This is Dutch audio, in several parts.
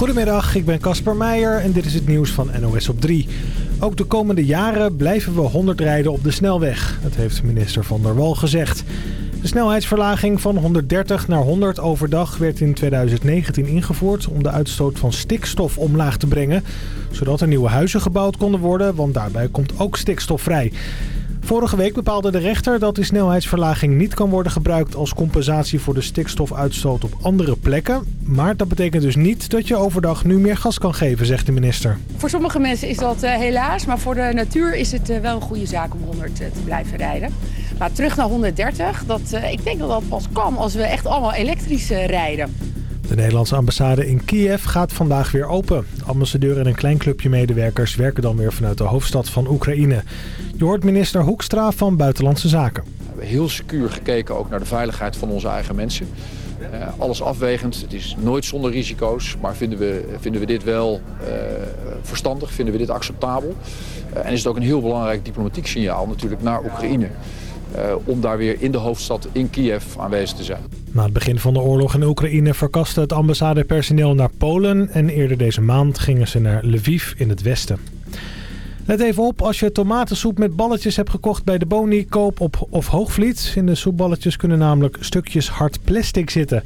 Goedemiddag, ik ben Casper Meijer en dit is het nieuws van NOS op 3. Ook de komende jaren blijven we 100 rijden op de snelweg. Dat heeft minister Van der Wal gezegd. De snelheidsverlaging van 130 naar 100 overdag werd in 2019 ingevoerd om de uitstoot van stikstof omlaag te brengen. Zodat er nieuwe huizen gebouwd konden worden, want daarbij komt ook stikstof vrij. Vorige week bepaalde de rechter dat die snelheidsverlaging niet kan worden gebruikt als compensatie voor de stikstofuitstoot op andere plekken. Maar dat betekent dus niet dat je overdag nu meer gas kan geven, zegt de minister. Voor sommige mensen is dat uh, helaas, maar voor de natuur is het uh, wel een goede zaak om 100 uh, te blijven rijden. Maar terug naar 130, dat, ik denk dat dat pas kan als we echt allemaal elektrisch rijden. De Nederlandse ambassade in Kiev gaat vandaag weer open. De ambassadeur en een klein clubje medewerkers werken dan weer vanuit de hoofdstad van Oekraïne. Je hoort minister Hoekstra van Buitenlandse Zaken. We hebben heel secuur gekeken ook naar de veiligheid van onze eigen mensen. Uh, alles afwegend. Het is nooit zonder risico's. Maar vinden we, vinden we dit wel uh, verstandig? Vinden we dit acceptabel? Uh, en is het ook een heel belangrijk diplomatiek signaal natuurlijk naar Oekraïne. om daar weer in de hoofdstad in Kiev aanwezig te zijn. Na het begin van de oorlog in Oekraïne verkaste het ambassadepersoneel naar Polen... en eerder deze maand gingen ze naar Lviv in het westen. Let even op als je tomatensoep met balletjes hebt gekocht bij de Boni, Koop op of Hoogvliet. In de soepballetjes kunnen namelijk stukjes hard plastic zitten.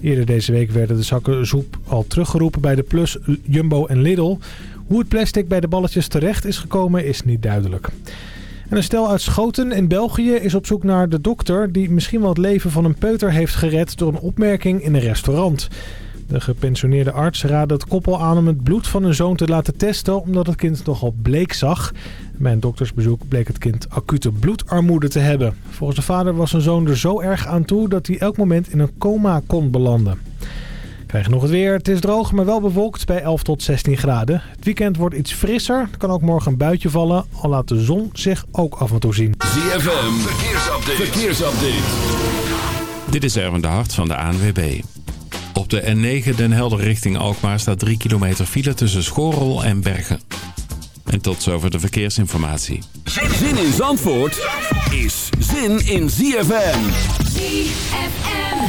Eerder deze week werden de zakken soep al teruggeroepen bij de Plus, Jumbo en Lidl. Hoe het plastic bij de balletjes terecht is gekomen is niet duidelijk. En een stel uit Schoten in België is op zoek naar de dokter... die misschien wel het leven van een peuter heeft gered door een opmerking in een restaurant. De gepensioneerde arts raadde het koppel aan om het bloed van hun zoon te laten testen... omdat het kind nogal bleek zag. Bij een doktersbezoek bleek het kind acute bloedarmoede te hebben. Volgens de vader was zijn zoon er zo erg aan toe dat hij elk moment in een coma kon belanden. Krijgen nog het weer. Het is droog, maar wel bewolkt bij 11 tot 16 graden. Het weekend wordt iets frisser. Er kan ook morgen een buitje vallen. Al laat de zon zich ook af en toe zien. ZFM, verkeersupdate. verkeersupdate. Dit is Erwin de Hart van de ANWB. Op de N9 Den Helder richting Alkmaar staat 3 kilometer file tussen Schorrel en Bergen. En tot zover de verkeersinformatie. Zin in Zandvoort is zin in ZFM. ZFM.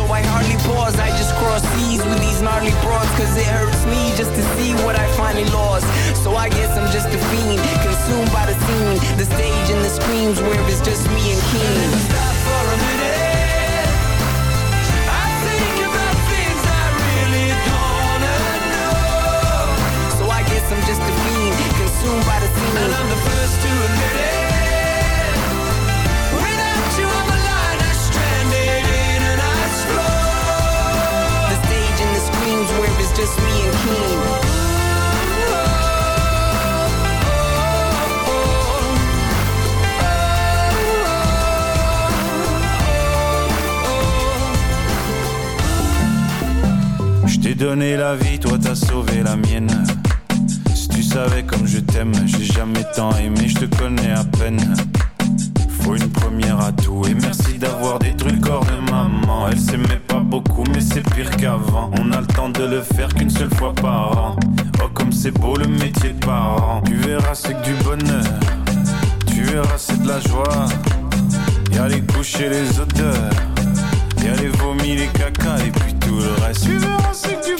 So I hardly pause. I just cross seas with these gnarly broads, cause it hurts me just to see what I finally lost. So I guess I'm just a fiend, consumed by the scene, the stage and the screams where it's just me and King. Stop for a minute. I'm just a fiend, consumed by the scene. And I'm the first to admit it. Just me donné la vie, toi t'as sauvé la mienne. Si tu savais comme je t'aime, j'ai jamais tant aimé, je te connais à peine. Une première à tout et merci d'avoir détruit le corps de maman. Elle s'aimait pas beaucoup, mais c'est pire qu'avant. On a le temps de le faire qu'une seule fois par an. Oh, comme c'est beau le métier de parent. Tu verras, c'est que du bonheur. Tu verras, c'est de la joie. Y'a les couches et les odeurs. Y'a les vomis, les caca et puis tout le reste. Tu verras, c'est du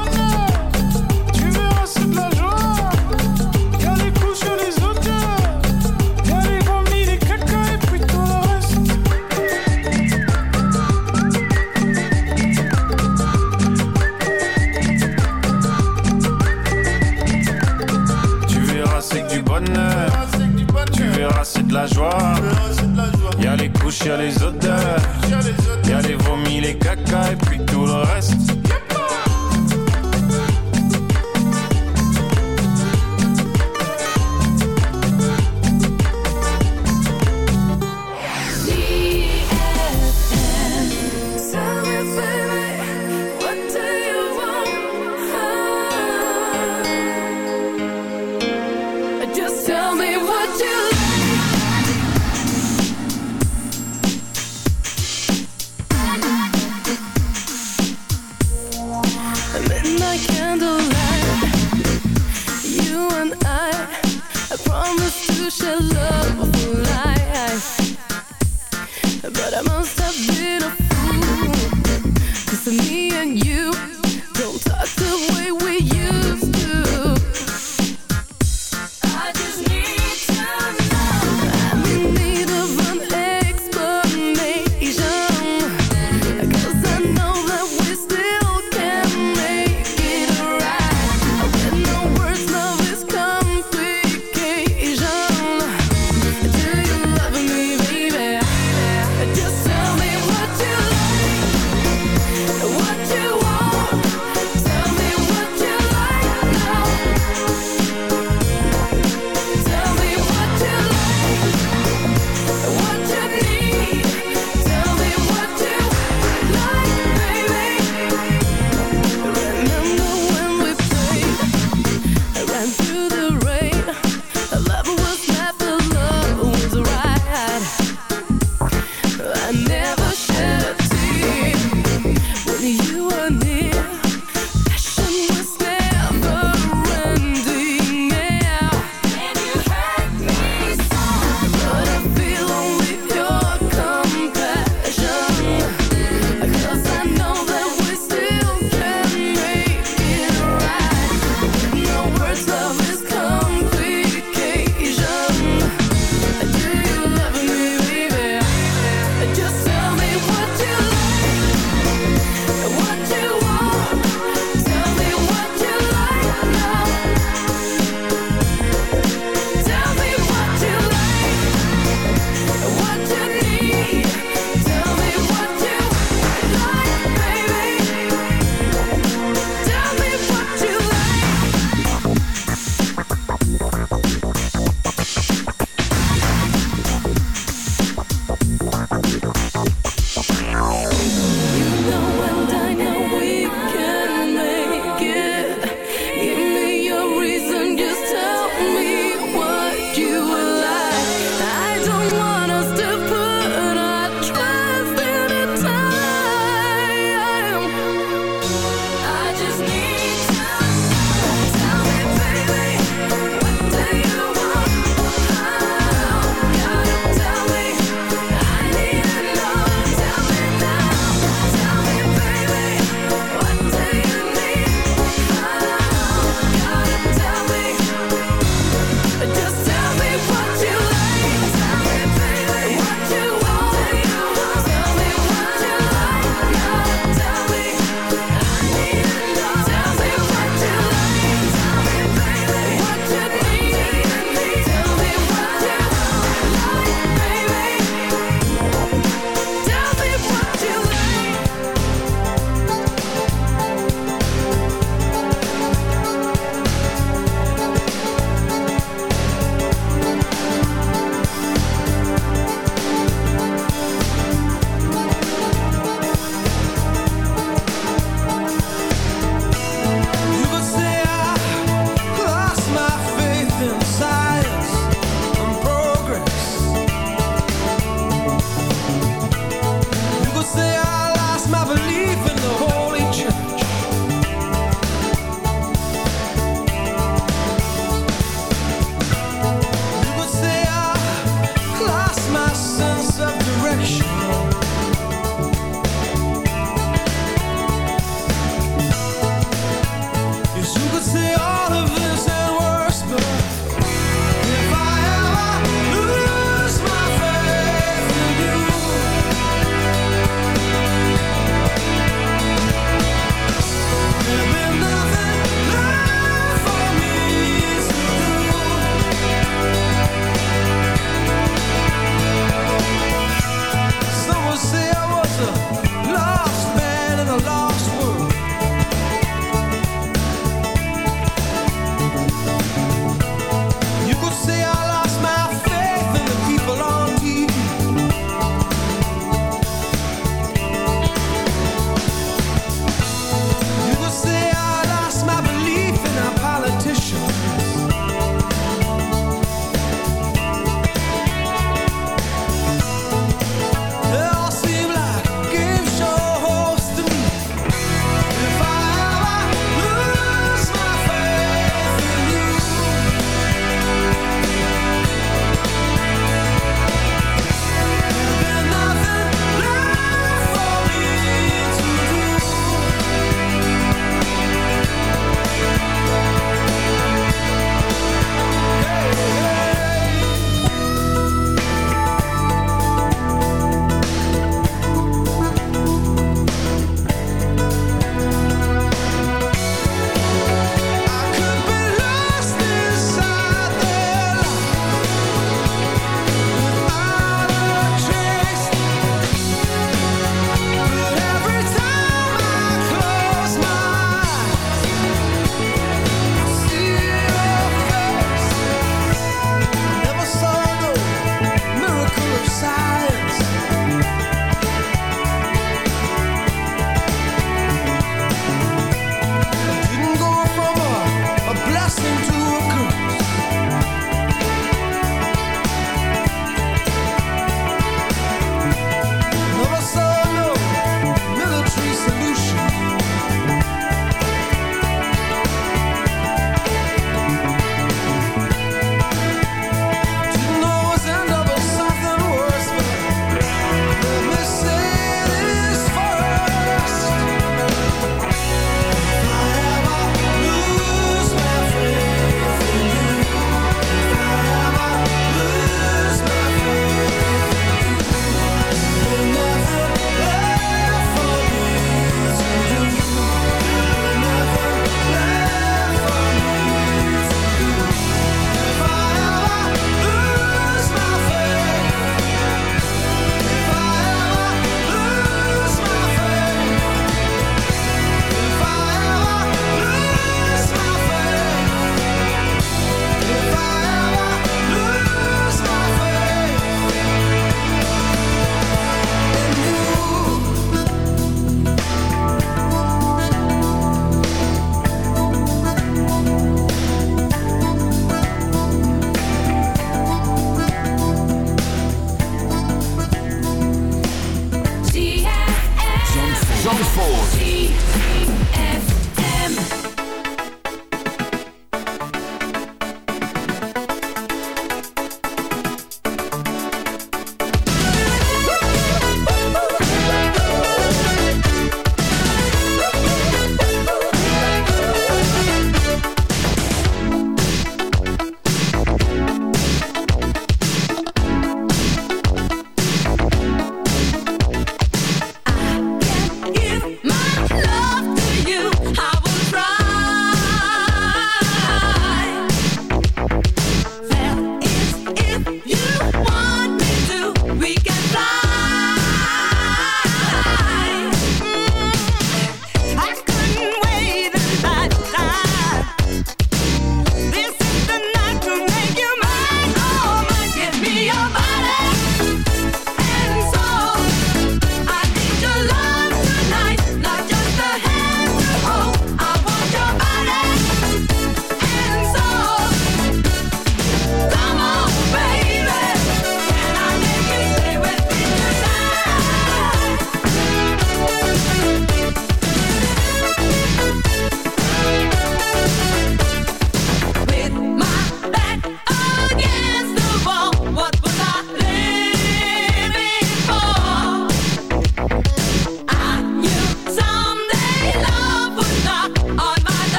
see.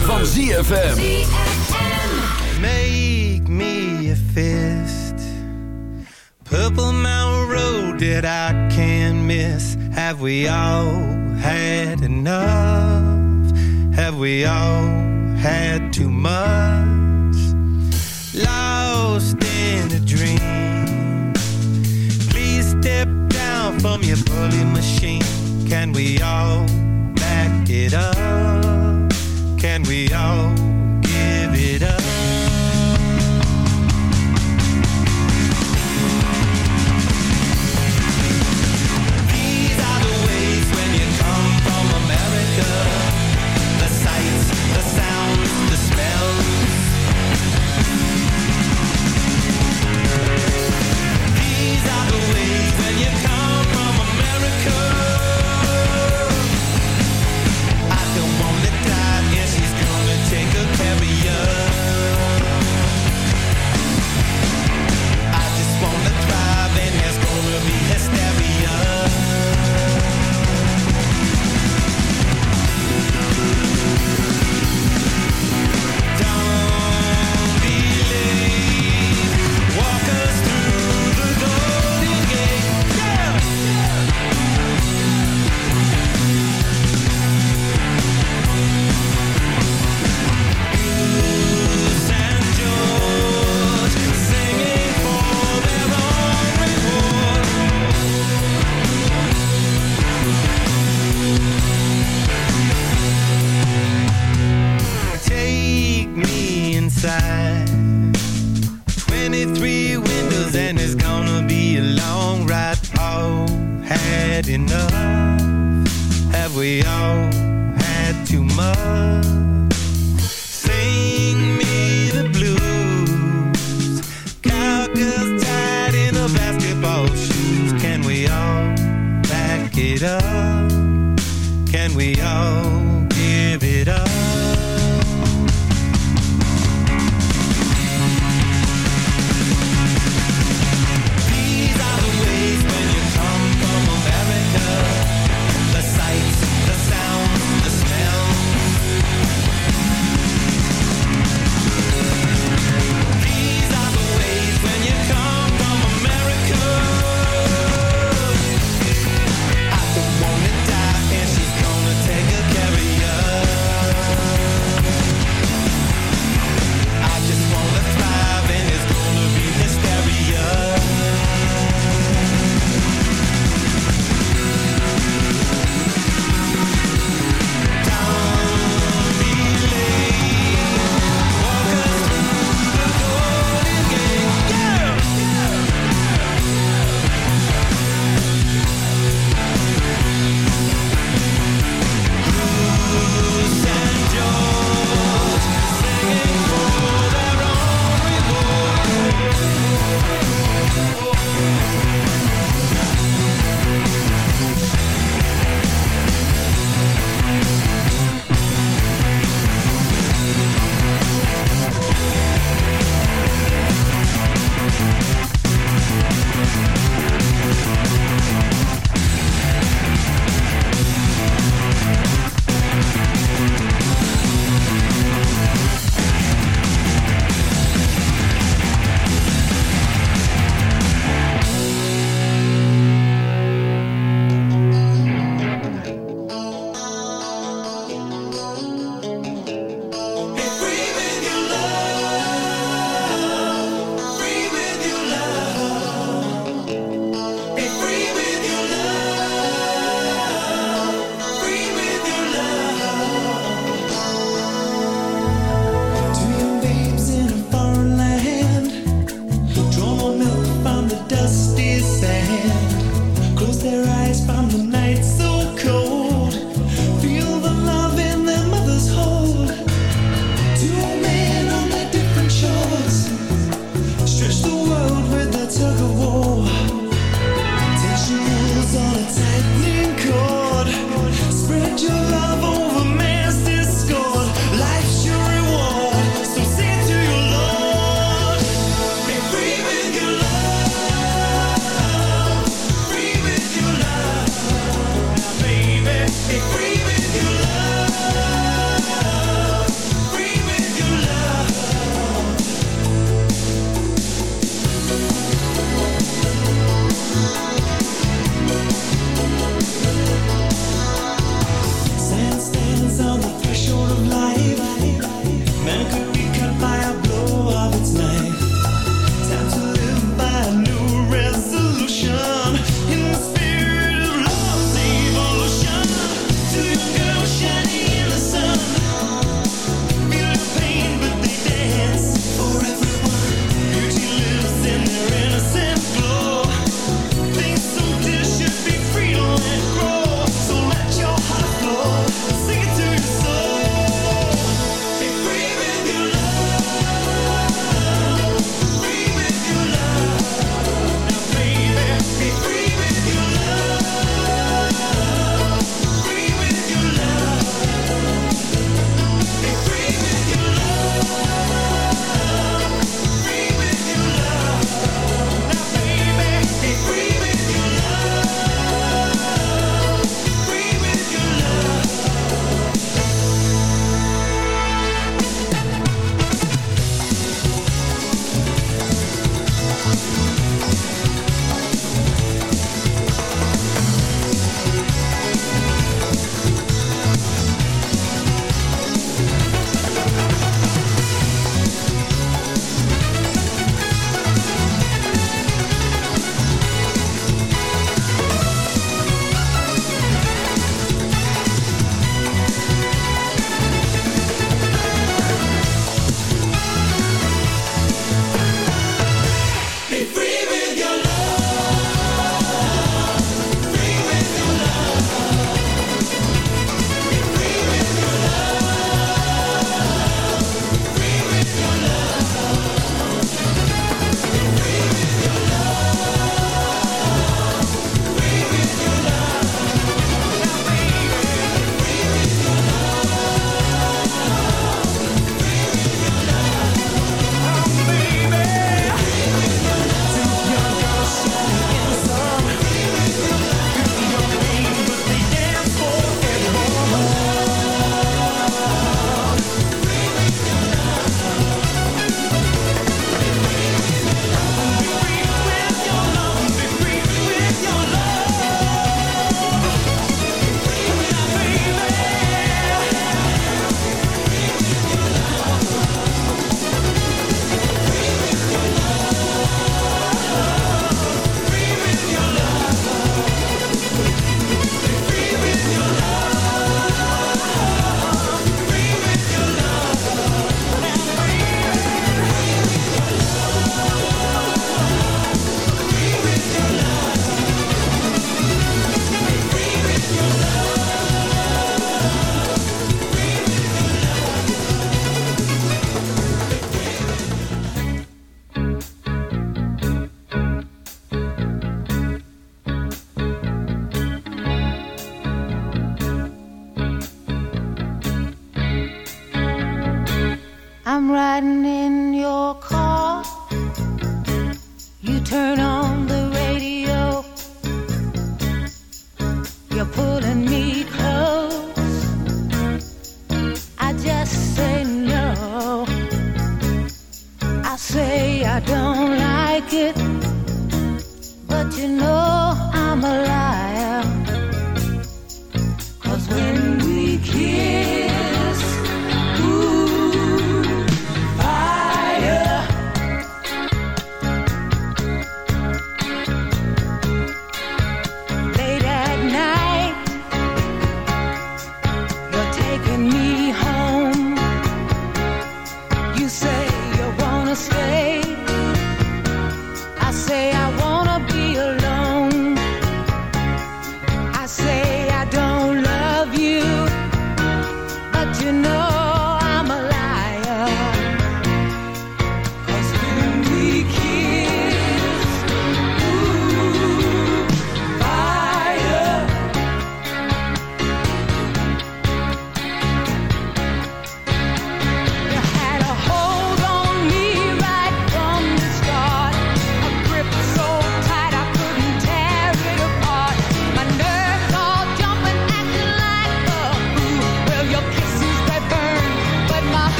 van ZFM. Make me a fist. Purple Mountain Road that I can't miss. Have we all had enough? Have we all had too much? Lost in a dream. Please step down from your bully machine. Can we all back it up?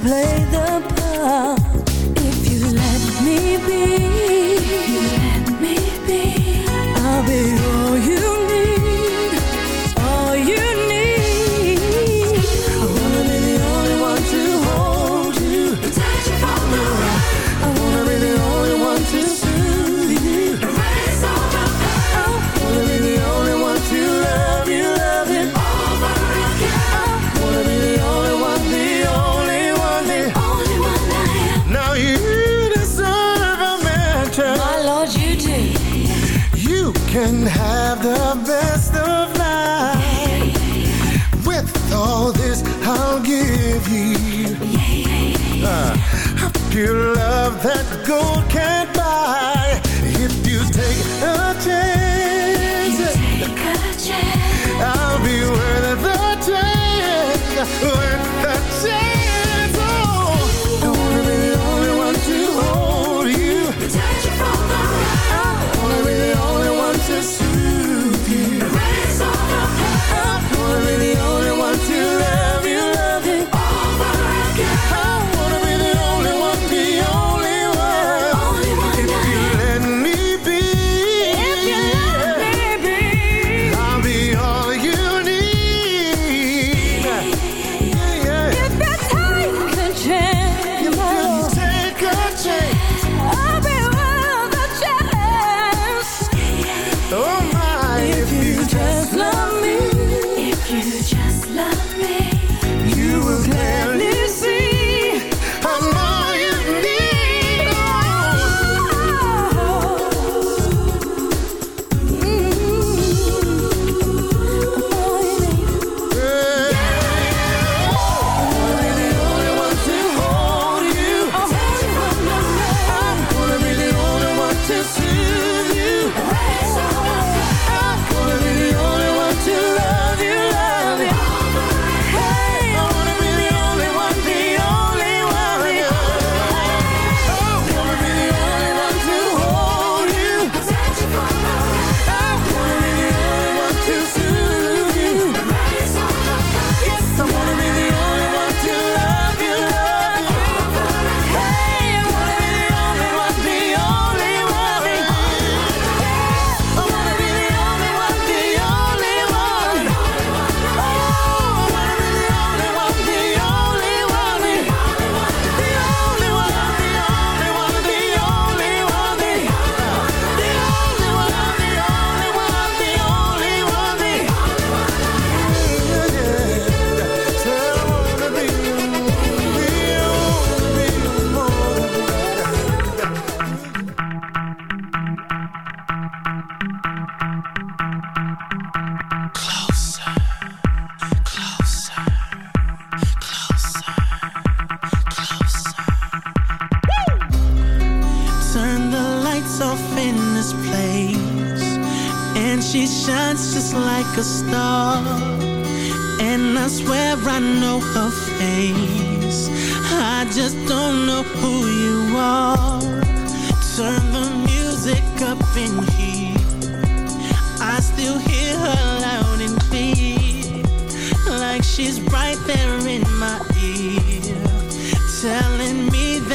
play the part if you let me be. that gold can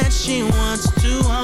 that she wants to.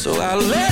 so I let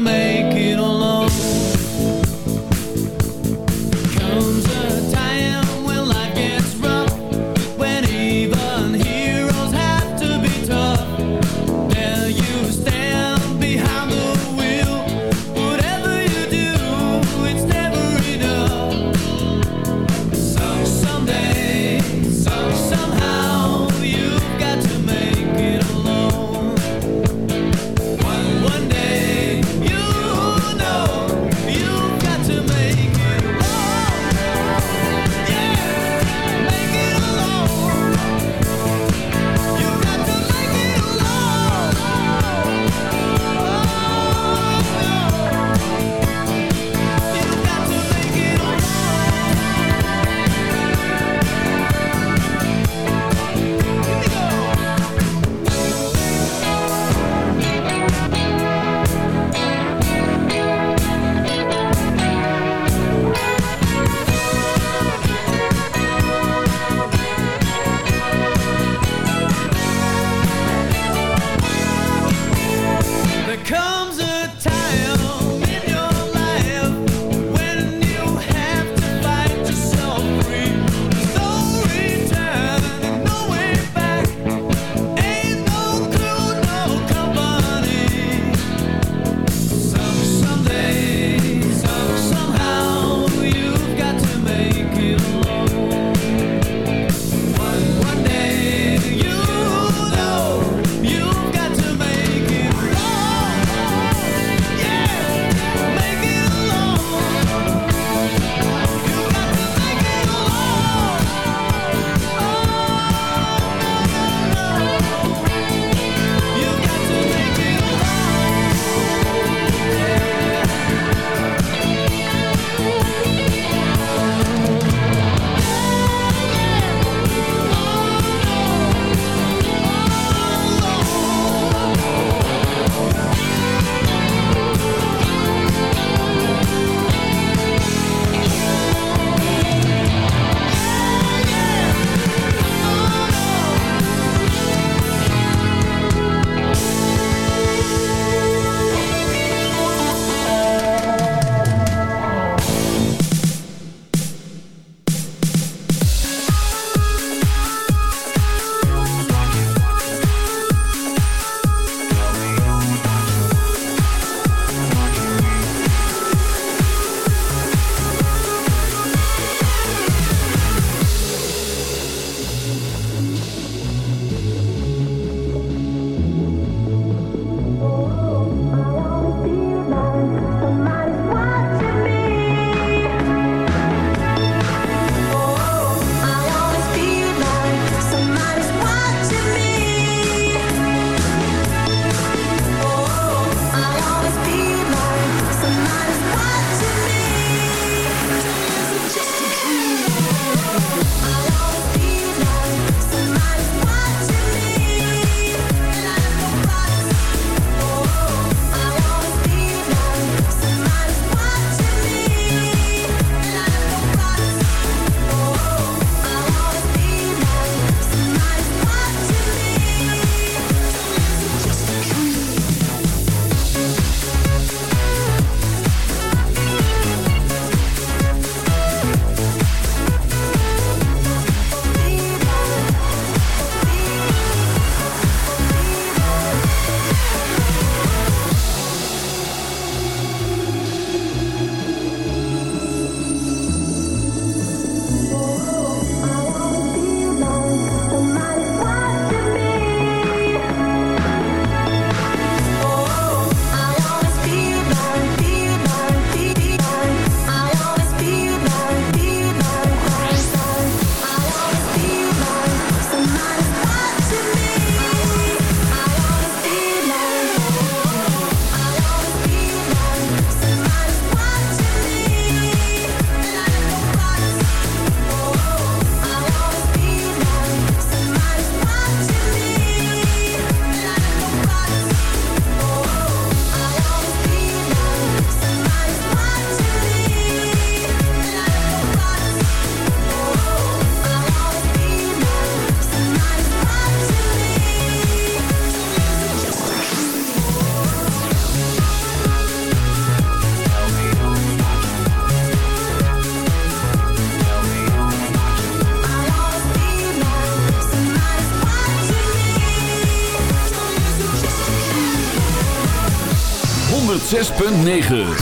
make it 106.9